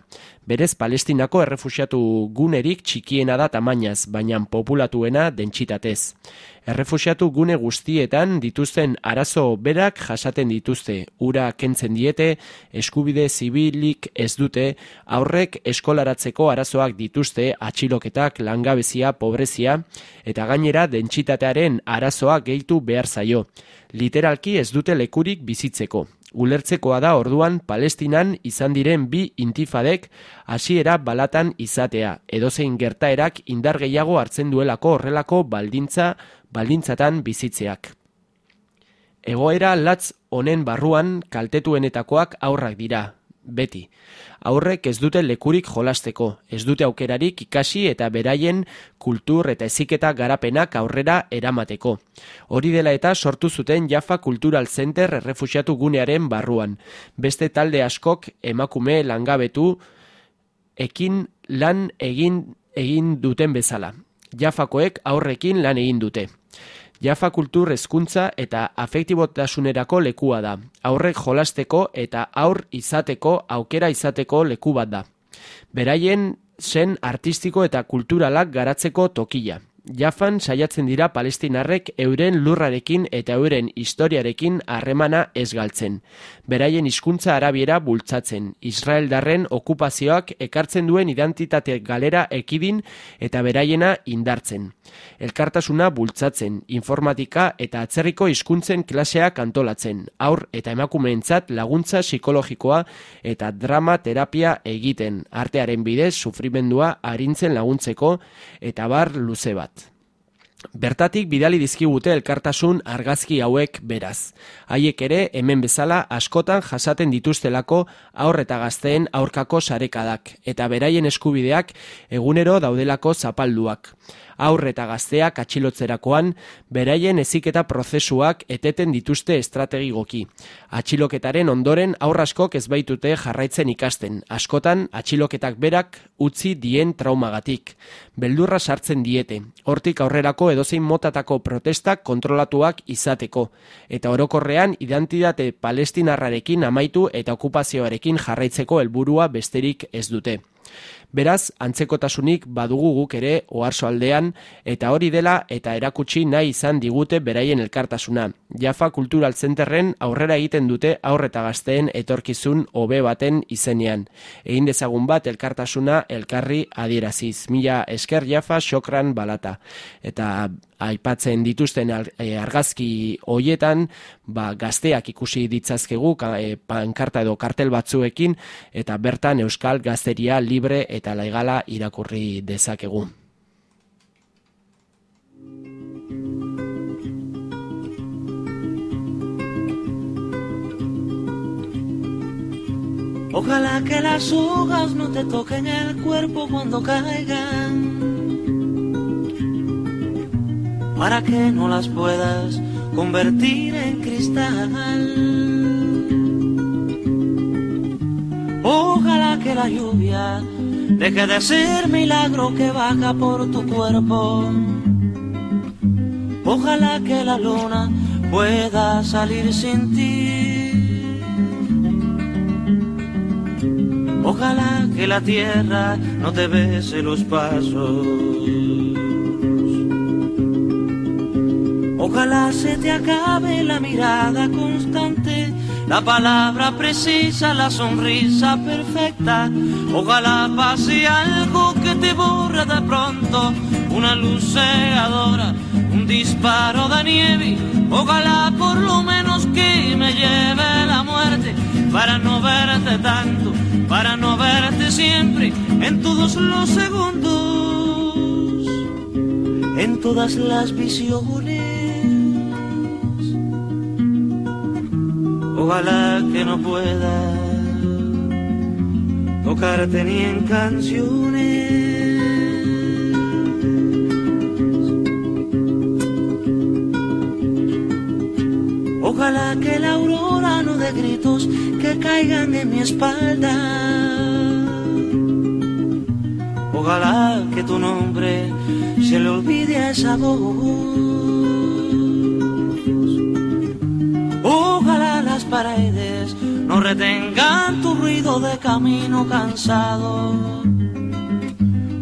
Berez Palestinako errefusiatu gunerik txikiena da tamainaz, baina populatuena dentsitatez. Errefusiatu gune guztietan dituzten arazo berak jasaten dituzte, ura kentzen diete, eskubide zibilik ez dute, aurrek eskolaratzeko arazoak dituzte, atxiloketak, langabezia, pobrezia, eta gainera dentsitatearen arazoa gehitu behar zaio. Literalki ez dute lekurik bizitzeko. Ulertzekoa da orduan Palestinan izan diren bi intifadek hasiera balatan izatea, edozein gertaerak indar gehiago hartzen duelako horrelako baldintza baldintzatan bizitzeak. Egoera latz honen barruan kaltetuenetakoak aurrak dira, beti. Aurrek ez dute lekurik jolasteko, ez dute aukerarik ikasi eta beraien kultur eta eziketa garapenak aurrera eramateko. Hori dela eta sortu zuten Jaffa Cultural Center errefusiatu gunearen barruan. Beste talde askok emakume langabetu ekin lan egin egin duten bezala. Jafakoek aurrekin lan egin dute. Jafa kultur hezkuntza eta afektibotasunerako lekua da. Aurrek jolasteko eta aur izateko aukera izateko leku bat da. Beraien zen artistiko eta kulturalak garatzeko tokia. Jafan saiatzen dira palestinarrek euren lurrarekin eta euren historiarekin harremana ez galtzen. Beraien hizkuntza arabiera bultzatzen, Israel darren okupazioak ekartzen duen identitate galera ekidin eta beraiena indartzen. Elkartasuna bultzatzen, informatika eta atzerriko hizkuntzen klaseak antolatzen, aur eta emakumeentzat laguntza psikologikoa eta drama terapia egiten, artearen bidez sufrimendua arintzen laguntzeko eta bar luze bat. Bertatik bidali dizkigute elkartasun argazki hauek beraz. Haiek ere hemen bezala askotan jasaten dituztelako aur eta gazteen aurkako sarekadak eta beraien eskubideak egunero daudelako zapalduak aur eta gazteak atxilotzerakoan, beraien eziketa prozesuak eteten dituzte estrategigoki. Atxiloketaren ondoren aurraskok ez baitute jarraitzen ikasten, askotan atxiloketak berak utzi dien traumagatik. Beldurra sartzen diete, hortik aurrerako edozein motatako protestak kontrolatuak izateko, eta orokorrean identitate palestinarrarekin amaitu eta okupazioarekin jarraitzeko helburua besterik ez dute. Beraz, antzekotasunik badugu guk ere oharso aldean eta hori dela eta erakutsi nahi izan digute beraien elkartasuna. Jafa Kultural Centerren aurrera egiten dute aurreta gazteen etorkizun hobe baten izenean. Egin dezagun bat elkartasuna elkarri adieraziz. Mila esker Jafa Xokran Balata. Eta aipatzen dituzten e, argazki hoietan, ba, gazteak ikusi ditzazkegu e, pankarta edo kartel batzuekin eta bertan euskal gazteria libre eta laigala irakurri dezakegu. Ojalá que las hojas no te toquen el cuerpo cuando caigan para que no las puedas convertir en cristal. Ojalá que la lluvia deje de ser milagro que baja por tu cuerpo. Ojalá que la luna pueda salir sin ti. Ojalá que la tierra no te bese los pasos. Ojalá se te acabe la mirada constante, la palabra precisa, la sonrisa perfecta. Ojalá pase algo que te borre de pronto, una luz cegadora, un disparo de nieve. Ojalá por lo menos que me lleve la muerte para no verte tanto, para no verte siempre en todos los segundos, en todas las visiones Ojalá que no pueda tocarte ni en canciones. Ojalá que la aurora no dé gritos que caigan en mi espalda. Ojalá que tu nombre se le olvide a esa voz. No retengan tu ruido de camino cansado.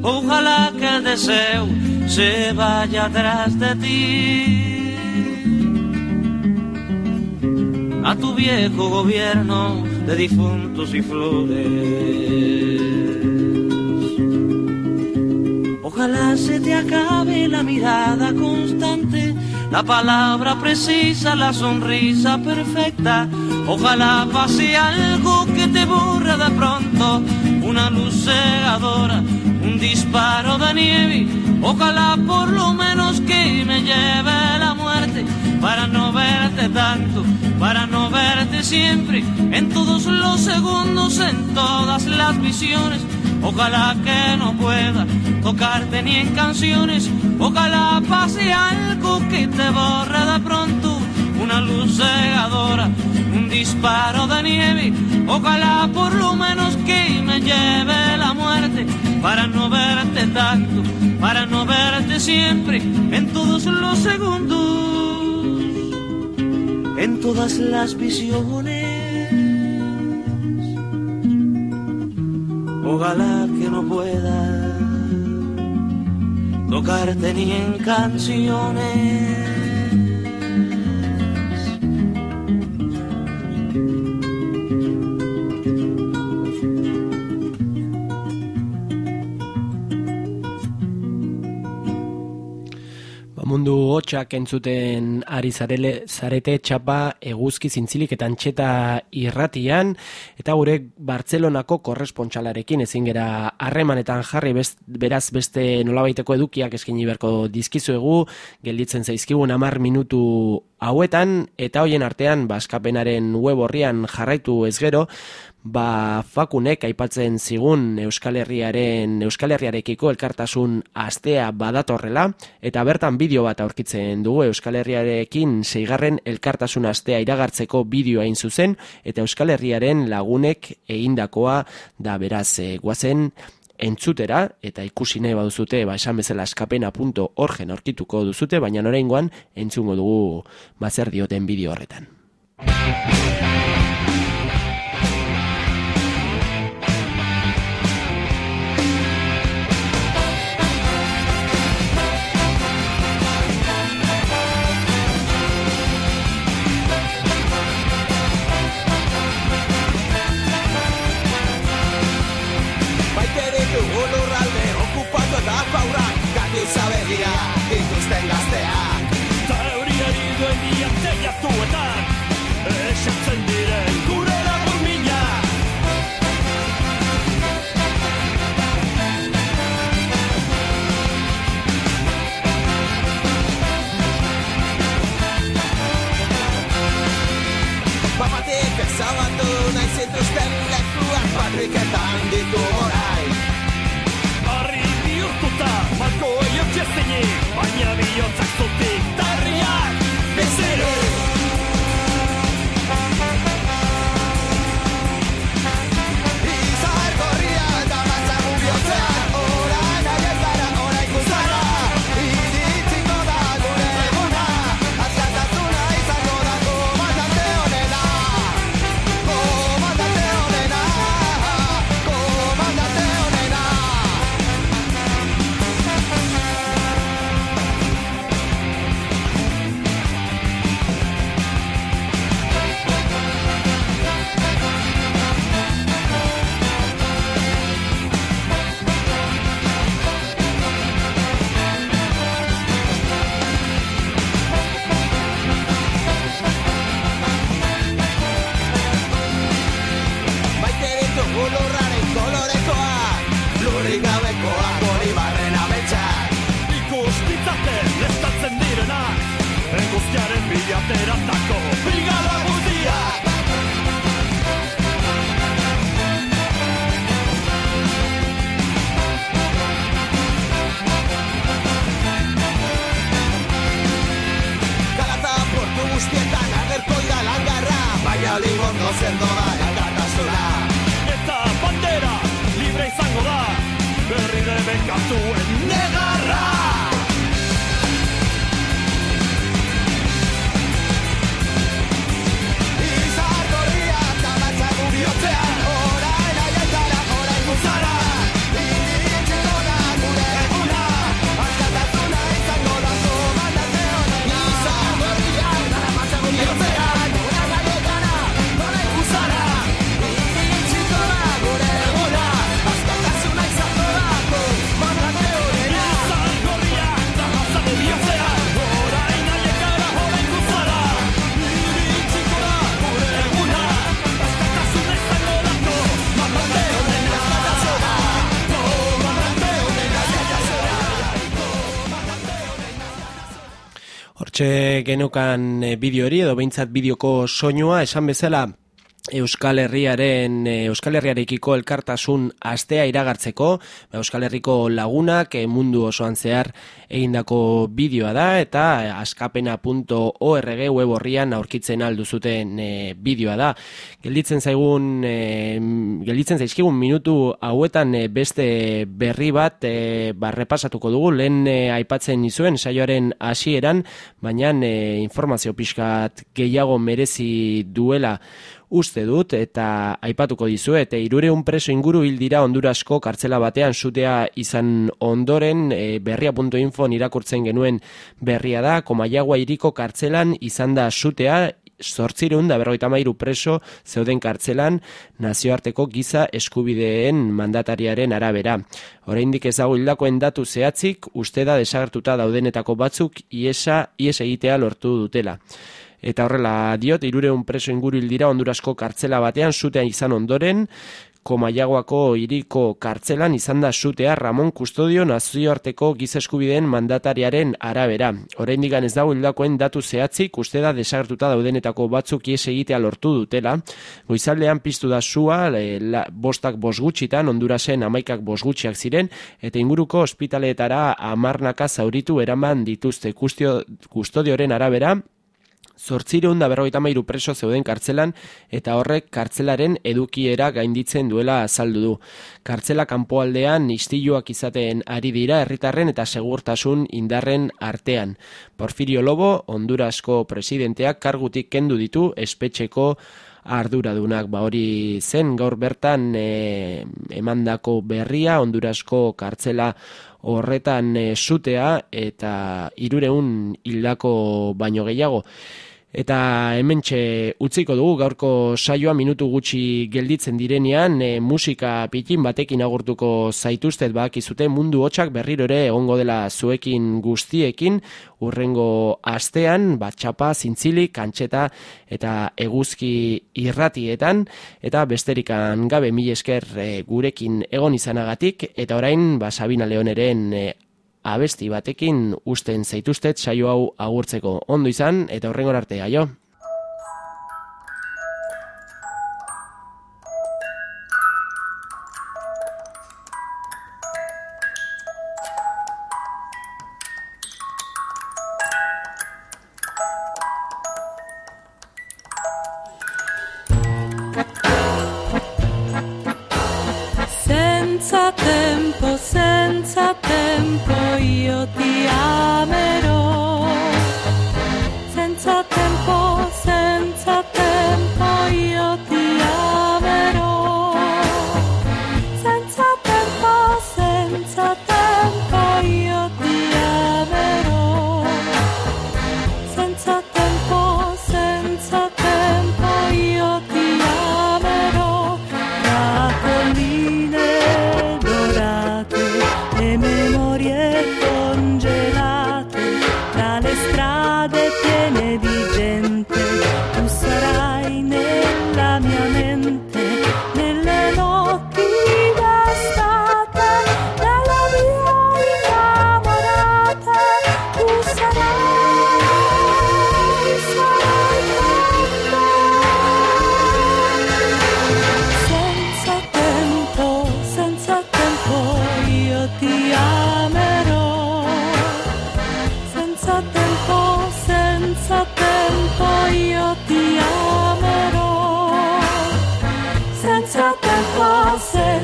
Ojalá que el deseo se vaya atrás de ti. A tu viejo gobierno de difuntos y flores. Ojalá se te acabe la mirada constante la palabra precisa, la sonrisa perfecta. Ojalá pase algo que te borre de pronto, una luz cegadora, un disparo de nieve. Ojalá por lo menos que me lleve la muerte para no verte tanto, para no verte siempre, en todos los segundos, en todas las visiones Ojalá que no pueda tocarte ni en canciones. Ojalá pase algo que te borre de pronto. Una luz cegadora, un disparo de nieve. Ojalá por lo menos que me lleve la muerte. Para no verte tanto, para no verte siempre. En todos los segundos, en todas las visiones. Ojalá que no pueda tocarte ni en canciones. Mundu hotxak entzuten ari zarele, zarete txapa eguzki zintzilik eta antxeta irratian, eta gure Bartzelonako korrespontxalarekin ezin gera harremanetan jarri best, beraz beste nolabaiteko edukiak eskaini beharko dizkizuegu, gelditzen zaizkigun amar minutu hauetan, eta hoien artean, baskapenaren web horrian jarraitu ez gero, ba fakunek aipatzen zigun Euskal Herriaren Euskal Herriarekiko elkartasun astea badatorrela eta bertan bideo bat aurkitzen dugu Euskal Herriarekin seigarren elkartasun astea iragartzeko bideoa in zuzen eta Euskal Herriaren lagunek egindakoa da beraz e, guazen entzutera eta ikusi nahi baduzute ba esan bezala askapena.orgen aurkituko duzute baina oraingoan entzungo dugu bazer dioten bideo horretan. etiqueta Hortxe genukan e, bideo hori edo behintzat bideoko soinua esan bezala Euskal Herriaren eh, Euskal Herriarekiko elkartasun astea iragartzeko, ba, Euskal Herriko lagunak eh, mundu osoan zehar egindako bideoa da eta askapena.org web horrian aurkitzen alduzuten e, bideoa da. Gelditzen zaigun gelditzen zaizkigun minutu hauetan beste berri bat e, ba, repasatuko dugu lehen aipatzen izuen saioaren hasieran, baina informazio pixkat gehiago merezi duela uste dut eta aipatuko dizuet, e, irureun preso inguru hil dira Hondurasko kartzela batean sutea izan ondoren e, berria.info irakurtzen genuen berria da, komaiagua iriko kartzelan izan da sutea sortzireun da berrogeita mairu preso zeuden kartzelan nazioarteko giza eskubideen mandatariaren arabera. Oraindik ez hildakoen datu zehatzik, uste da desagertuta daudenetako batzuk iesa, ies egitea lortu dutela. Eta horrela diot, irureun preso inguru dira Hondurasko kartzela batean zutean izan ondoren, Komaiagoako iriko kartzelan izan da sutea Ramon Kustodio nazioarteko gizeskubideen mandatariaren arabera. Oraindik ez dago hildakoen datu zehatzik, uste da desagertuta daudenetako batzuk ies egitea lortu dutela. Goizaldean piztu da sua, e, la, bostak bosgutxitan, Hondurasen amaikak bosgutxiak ziren, eta inguruko ospitaleetara amarnaka zauritu eraman dituzte kustio, kustodioren arabera, Zortzireun da berrogeita mairu preso zeuden kartzelan eta horrek kartzelaren edukiera gainditzen duela azaldu du. Kartzela kanpoaldean istiluak izaten ari dira herritarren eta segurtasun indarren artean. Porfirio Lobo, Hondurasko presidenteak kargutik kendu ditu espetxeko arduradunak ba hori zen gaur bertan e, emandako berria Hondurasko kartzela horretan e, sutea eta irureun hildako baino gehiago. Eta hementxe utziko dugu gaurko saioa minutu gutxi gelditzen direnean e, musika pitin batekin agurtuko zaituztet bakizute mundu hotxak berriro ere egongo dela zuekin guztiekin urrengo astean batxapa, zintzilik, kantxeta eta eguzki irratietan eta besterikan gabe mil esker e, gurekin egon izanagatik eta orain ba, Sabina Leoneren e, abesti batekin usten zaituztet saio hau agurtzeko ondo izan eta horrengor arte aio.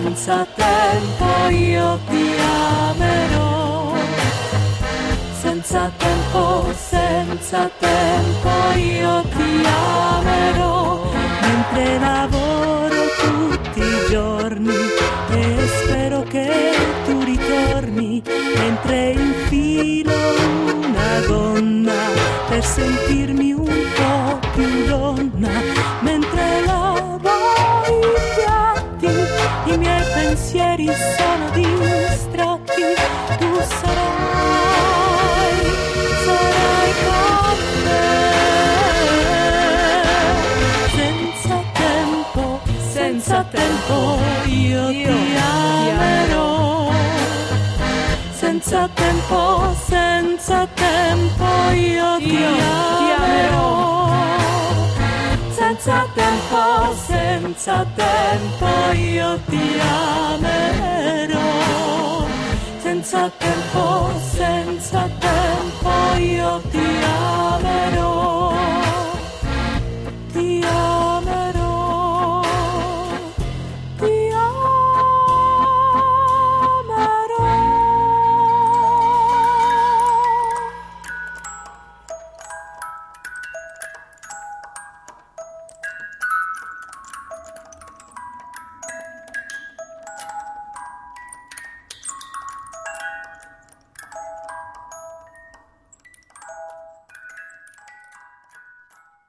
Senza tempo io ti amerò. Senza tempo, senza tempo io ti amerò. Mentre lavoro tutti i giorni e spero che tu ritorni. Mentre infilo una gonna per sentirmi un po' più donna. Mentre pensieri sono distratti. Tu sarai, sarai con me. Senza tempo, senza tempo io, ti amerò. Senza tempo, senza tempo io, ti amerò. Senza tempo, senza tempo io ti amerò. Senza tempo, senza tempo io ti amerò.